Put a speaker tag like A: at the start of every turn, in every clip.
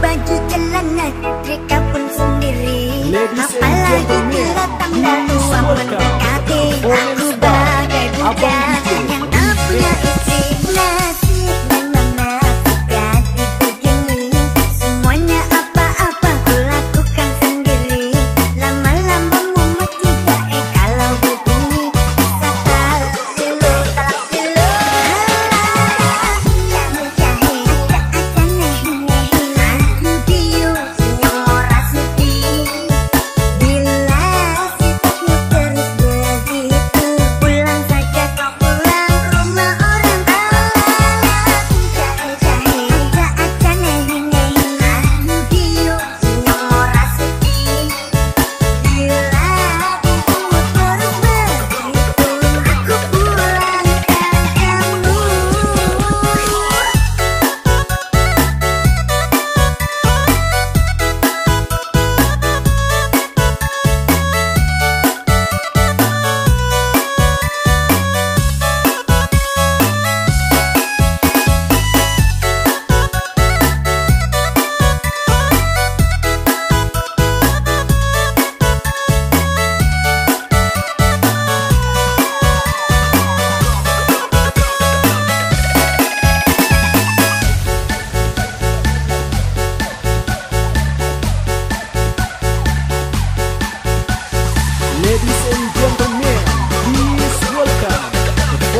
A: baju celangan mereka pun sendiri. Apalagi bila tanggal uang mendekati Aku bagai budak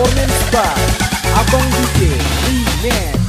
B: performance by Abang DJ Remix.